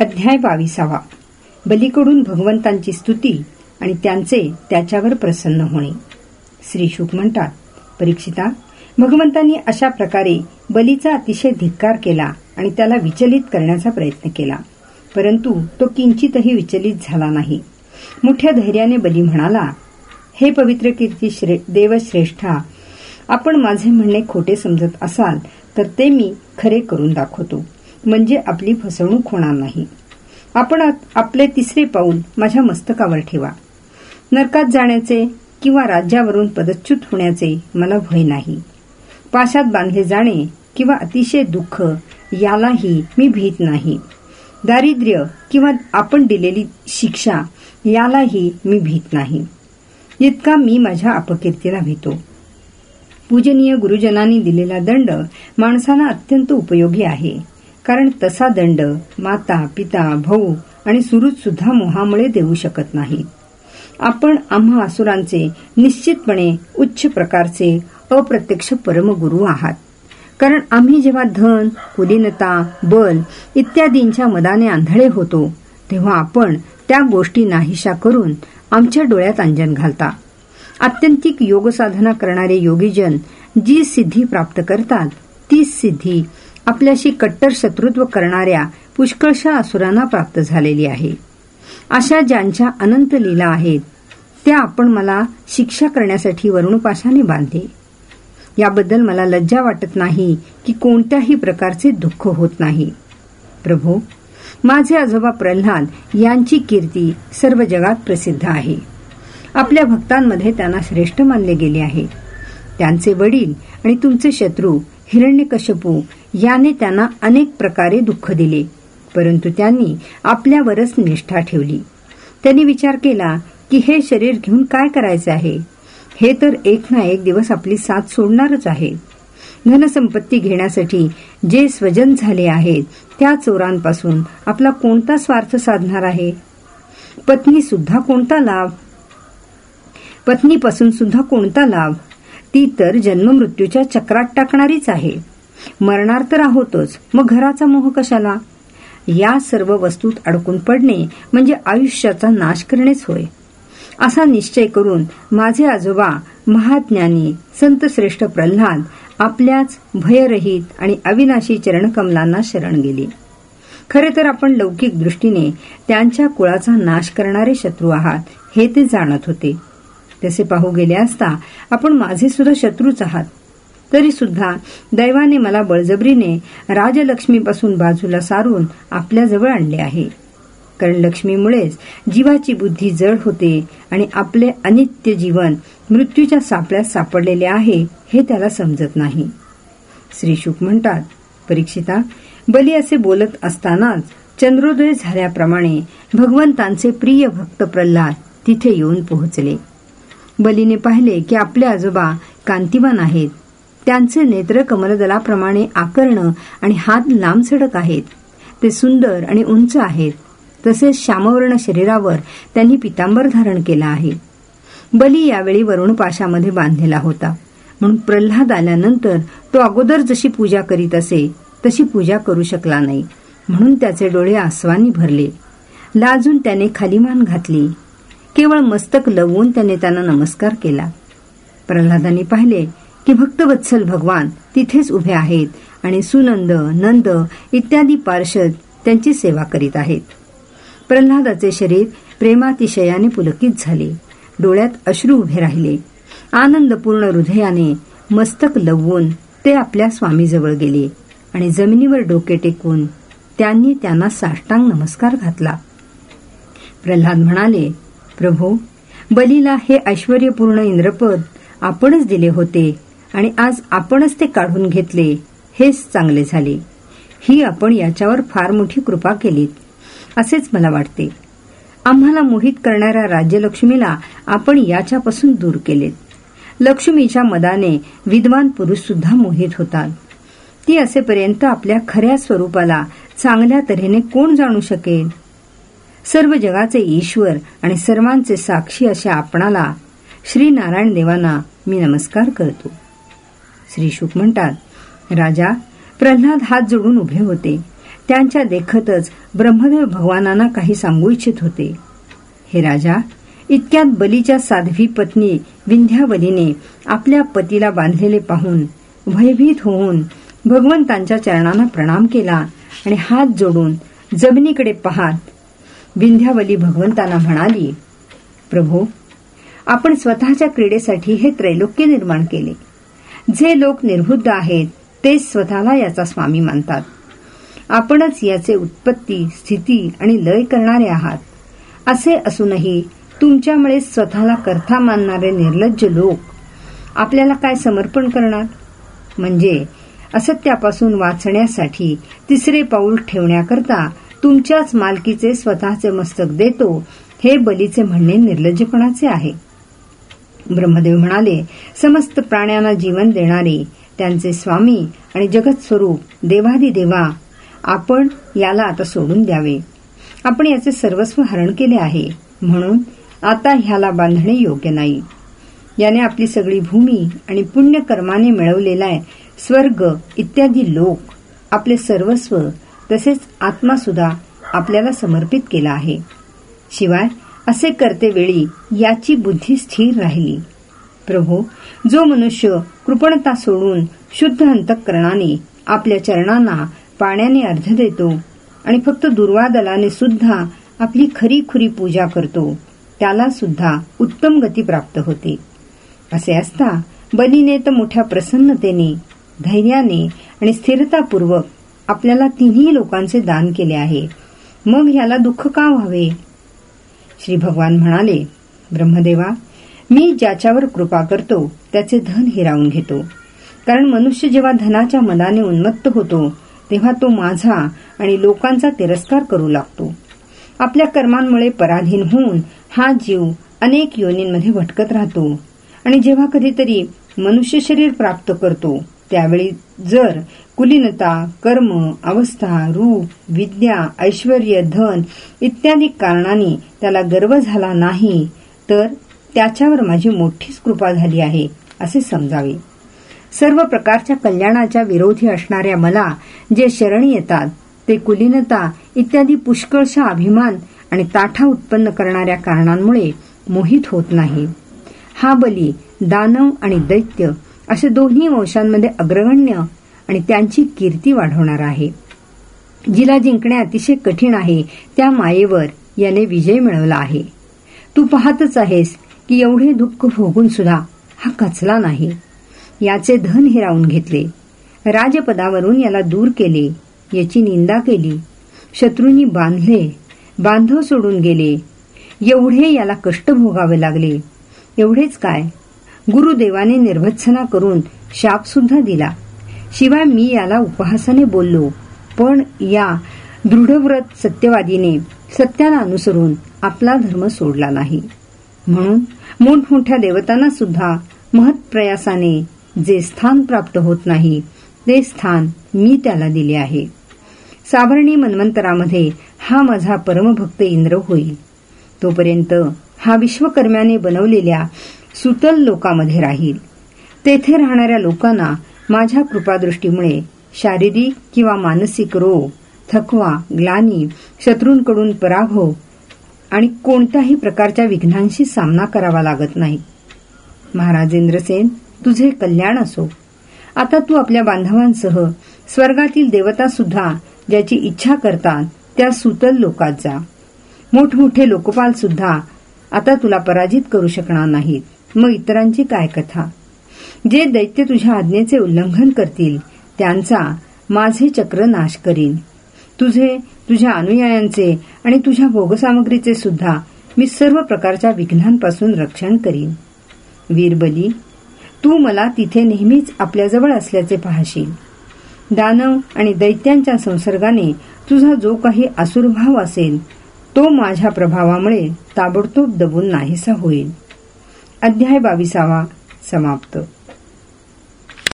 अध्याय बावीसावा. बलीकडून भगवंतांची स्तुती आणि त्यांचे त्याच्यावर प्रसन्न होणे. श्री शुक म्हणतात परीक्षिता भगवंतांनी अशा प्रकारे बलीचा अतिशय धिक्कार केला आणि त्याला विचलित करण्याचा प्रयत्न केला. परंतु तो किंचितही विचलित झाला नाही. मोठ्या धैर्याने बली म्हणाला हे पवित्र कीर्ती देवश्रेष्ठा आपण माझे म्हणणे खोटे समजत असाल तर ते मी खरे करून दाखवतो. म्हणजे आपली फसवणूक होणार नाही. आपण आपले तिसरे पाऊल माझ्या मस्तकावर ठेवा. नरकात जाण्याचे किंवा राज्यावरून पदच्युत होण्याचे मला भय नाही. पाशात बांधले जाणे किंवा अतिशय दुःख यालाही मी भीत नाही. दारिद्र्य किंवा आपण दिलेली शिक्षा यालाही मी भीत नाही. इतका मी माझ्या अपकीर्तीला भीतो. पूजनीय गुरुजनांनी दिलेला दंड माणसाला अत्यंत उपयोगी आहे. कारण तसा दंड माता पिता भाऊ आणि सुरुत सुद्धा मोहामुळे देऊ शकत नाही. आपण आम्हा असुरांचे निश्चितपणे उच्च प्रकारचे अप्रत्यक्ष परमगुरु आहात. कारण आम्ही जेव्हा धन कुलीनता बल इत्यादींच्या मदाने आंधळे होतो तेव्हा आपण त्या गोष्टी नाहीशा करून आमच्या डोळ्यात अंजन घालता. आत्यंतिक योगसाधना करणारे योगीजन जी सिद्धी प्राप्त करतात तीच सिद्धी आपल्याशी कट्टर शत्रुत्व करणाऱ्या पुष्कळशा असुरांना प्राप्त झालेली आहे. अशा ज्यांच्या अनंत लीला आहेत त्या आपण मला शिक्षा करण्यासाठी वरुणपाशाने बांधले. याबद्दल मला लज्जा वाटत नाही की कोणत्याही प्रकारचे दुःख होत नाही. प्रभू माझे आजोबा प्रल्हाद यांची कीर्ती सर्व जगात प्रसिद्ध आहे. आपल्या भक्तांमध्ये त्यांना श्रेष्ठ मानले गेले आहे. त्यांचे वडील आणि तुमचे शत्रू हिरण्यकशपू याने त्यांना अनेक प्रकारे दुःख दिले परंतु त्यांनी आपल्यावरच निष्ठा ठेवली. त्यांनी विचार केला की हे शरीर घेऊन काय करायचे आहे? हे तर एक ना एक दिवस आपली साथ सोडणारच आहे. धनसंपत्ती घेण्यासाठी जे स्वजन झाले आहेत त्या चोरांपासून आपला कोणता स्वार्थ साधणार आहे? पत्नी सुद्धा कोणता लाभ? पत्नीपासून सुद्धा कोणता लाभ? ती तर जन्ममृत्यूच्या चक्रात टाकणारीच आहे. मरणार तर आहोतच मग घराचा मोह कशाला? या सर्व वस्तूत अडकून पडणे म्हणजे आयुष्याचा नाश करणेच होय. असा निश्चय करून माझे आजोबा महाज्ञानी संतश्रेष्ठ प्रल्हाद आपल्याच भयरहित आणि अविनाशी चरणकमलांना शरण गेले. खरे तर आपण लौकिक दृष्टीने त्यांच्या कुळाचा नाश करणारे शत्रू आहात हे ते जाणत होते. तसे पाहू गेले असता आपण माझे सुद्धा शत्रूच आहात. तरी सुद्धा दैवाने मला बळजबरीने राजलक्ष्मीपासून बाजूला सारून आपल्याजवळ आणले आहे. कारण लक्ष्मीमुळेच जीवाची बुद्धी जड होते आणि आपले अनित्य जीवन मृत्यूच्या सापळ्यात सापडलेले आहे हे त्याला समजत नाही. श्री शुक म्हणतात परीक्षिता बली असे बोलत असतानाच चंद्रोदय झाल्याप्रमाणे भगवंतांचे प्रिय भक्त प्रल्हाद तिथे येऊन पोहोचले. बलीने पाहिले की आपले आजोबा कांतिवान आहेत. त्यांचे नेत्र कमलदलाप्रमाणे आकर्ण आणि हात लांबसडक आहेत. ते सुंदर आणि उंच आहेत. तसेच श्यामवर्ण शरीरावर त्यांनी पितांबर धारण केला आहे. बली यावेळी वरुणपाशामध्ये बांधलेला होता. म्हणून प्रल्हाद आल्यानंतर तो अगोदर जशी पूजा करीत असे तशी पूजा करू शकला नाही. म्हणून त्याचे डोळे आसवानी भरले. लाजून त्याने खालीमान घातली. केवळ मस्तक लवून त्याने त्यांना नमस्कार केला. प्रल्हादाने पाहिले की भक्तवत्सल भगवान तिथेच उभे आहेत आणि सुनंद नंद इत्यादी पार्षद त्यांची सेवा करीत आहेत. प्रल्हादाचे शरीर प्रेमातिशयाने पुलकित झाले. डोळ्यात अश्रू उभे राहिले. आनंदपूर्ण हृदयाने मस्तक लवून ते आपल्या स्वामीजवळ गेले आणि जमिनीवर डोके टेकून त्यांनी त्यांना साष्टांग नमस्कार घातला. प्रल्हाद म्हणाले प्रभू बलीला हे ऐश्वर्यपूर्ण इंद्रपद आपणच दिले होते आणि आज आपणच ते काढून घेतले हेच चांगले झाले. ही आपण याच्यावर फार मोठी कृपा केलीत असेच मला वाटते. आम्हाला मोहित करणाऱ्या राज्यलक्ष्मीला आपण याच्यापासून दूर केलेत. लक्ष्मीच्या मदाने विद्वान पुरुष सुद्धा मोहित होतात. ती असेपर्यंत आपल्या खऱ्या स्वरूपाला चांगल्या तऱ्हेने कोण जाणू शकेल? सर्व जगाचे ईश्वर आणि सर्वांचे साक्षी अशा आपणाला श्री नारायण देवांना मी नमस्कार करतो. श्री शुक म्हणतात राजा प्रल्हाद हात जोडून उभे होते. त्यांच्या देखतच ब्रह्मदेव भगवानांना काही सांगू इच्छित होते. हे राजा इतक्यात बलीच्या साध्वी पत्नी विंध्यावलीने आपल्या पतीला बांधलेले पाहून भयभीत होऊन भगवंतांच्या चरणांना प्रणाम केला आणि हात जोडून जमिनीकडे पाहत विंध्यावली भगवंतांना म्हणाली प्रभू आपण स्वतःच्या क्रीडेसाठी हे त्रैलोक्य निर्माण केले. जे लोक निर्बुद्ध आहेत तेच स्वतःला याचा स्वामी मानतात. आपणच याचे उत्पत्ती स्थिती आणि लय करणारे आहात. असे असूनही तुमच्यामुळे स्वतःला कर्था मानणारे निर्लज्ज लोक आपल्याला काय समर्पण करणार? म्हणजे असत्यापासून वाचण्यासाठी तिसरे पाऊल ठेवण्याकरता तुमच्याच मालकीचे स्वतःचे मस्तक देतो हे बलीचे म्हणणे निर्लज्जपणाचे आहे? ब्रह्मदेव म्हणाले समस्त प्राण्यांना जीवन देणारे त्यांचे स्वामी आणि जगत स्वरूप देवादी देवा आपण याला आता सोडून द्यावे. आपण याचे सर्वस्व हरण केले आहे म्हणून आता ह्याला बांधणे योग्य नाही. याने आपली सगळी भूमी आणि पुण्यकर्माने मिळवलेला स्वर्ग इत्यादी लोक आपले सर्वस्व तसेच आत्मासुद्धा आपल्याला समर्पित केला आहे. शिवाय असे करते वेळी याची बुद्धी स्थिर राहिली. प्रभू जो मनुष्य कृपणता सोडून शुद्ध अंतकरणाने आपल्या चरणांना पाण्याने अर्ध देतो आणि फक्त दुर्वादलाने सुद्धा आपली खरी खुरी पूजा करतो त्याला सुद्धा उत्तम गती प्राप्त होते. असे असता बलीने तर मोठ्या प्रसन्नतेने धैर्याने आणि स्थिरतापूर्वक आपल्याला तिन्ही लोकांचे दान केले आहे. मग ह्याला दुःख का व्हावे? श्री भगवान म्हणाले ब्रह्मदेवा मी ज्याच्यावर कृपा करतो त्याचे धन हिरावून घेतो. कारण मनुष्य जेव्हा धनाच्या मनाने उन्मत्त होतो तेव्हा तो माझा आणि लोकांचा तिरस्कार करू लागतो. आपल्या कर्मांमुळे पराधीन होऊन हा जीव अनेक योनींमध्ये भटकत राहतो. आणि जेव्हा कधीतरी मनुष्य शरीर प्राप्त करतो त्यावेळी जर कुलीनता कर्म अवस्था रूप विद्या ऐश्वर धन इत्यादी कारणांनी त्याला गर्व झाला नाही तर त्याच्यावर माझी मोठीच कृपा झाली आहे असे समजावे. सर्व प्रकारच्या कल्याणाच्या विरोधी असणाऱ्या मला जे शरणी येतात ते कुलीनता इत्यादी पुष्कळशा अभिमान आणि ताठा उत्पन्न करणाऱ्या कारणांमुळे मोहित होत नाही. हा बली दानव आणि दैत्य असे दोन्ही वंशांमध्ये अग्रगण्य आणि त्यांची कीर्ती वाढवणार आहे. जिला जिंकणे अतिशय कठीण आहे त्या मायेवर याने विजय मिळवला आहे. तू पाहतच आहेस की एवढे दुःख भोगून सुद्धा हा कचला नाही. याचे धन हिरावून घेतले. राजपदावरून याला दूर केले याची निंदा केली. शत्रूंनी बांधले बांधव सोडून गेले. एवढे याला कष्ट भोगावे लागले. एवढेच काय? गुरुदेवाने निर्भत्सना करून शाप सुद्धा दिला. शिवाय मी याला उपहासाने बोललो पण या दृढव्रत सत्यवादीने सत्याला अनुसरून आपला धर्म सोडला नाही. म्हणून मोठमोठ्या देवतांना सुद्धा महत्प्रयासाने जे स्थान प्राप्त होत नाही ते स्थान मी त्याला दिले आहे. सावर्णी मन्वंतरामध्ये हा माझा परमभक्त इंद्र होईल. तोपर्यंत हा विश्वकर्म्याने बनवलेल्या सुतल लोकामध्ये राहील. तेथे राहणाऱ्या लोकांना माझ्या कृपादृष्टीमुळे शारीरिक किंवा मानसिक रोग थकवा ग्लानी शत्रूंकडून पराभव आणि कोणत्याही प्रकारच्या विघ्नांशी सामना करावा लागत नाही. महाराजेंद्रसेन तुझे कल्याण असो. आता तू आपल्या बांधवांसह स्वर्गातील देवता सुद्धा ज्याची इच्छा करतात त्या सुतल लोकात जा. मोठमोठे लोकपाल सुद्धा आता तुला पराजित करू शकणार नाहीत. मग इतरांची काय कथा? जे दैत्य तुझ्या आज्ञेचे उल्लंघन करतील त्यांचा माझे चक्र नाश करीन. तुझे तुझ्या अनुयायांचे आणि तुझ्या भोगसामग्रीचे सुद्धा मी सर्व प्रकारच्या विघ्नांपासून रक्षण करीन. वीरबली तू मला तिथे नेहमीच आपल्याजवळ असल्याचे पाहशील. दानव आणि दैत्यांच्या संसर्गाने तुझा जो काही असुरभाव असेल तो माझ्या प्रभावामुळे ताबडतोब दबून नाहीसा होईल. अध्याय बावीसावा समाप्त.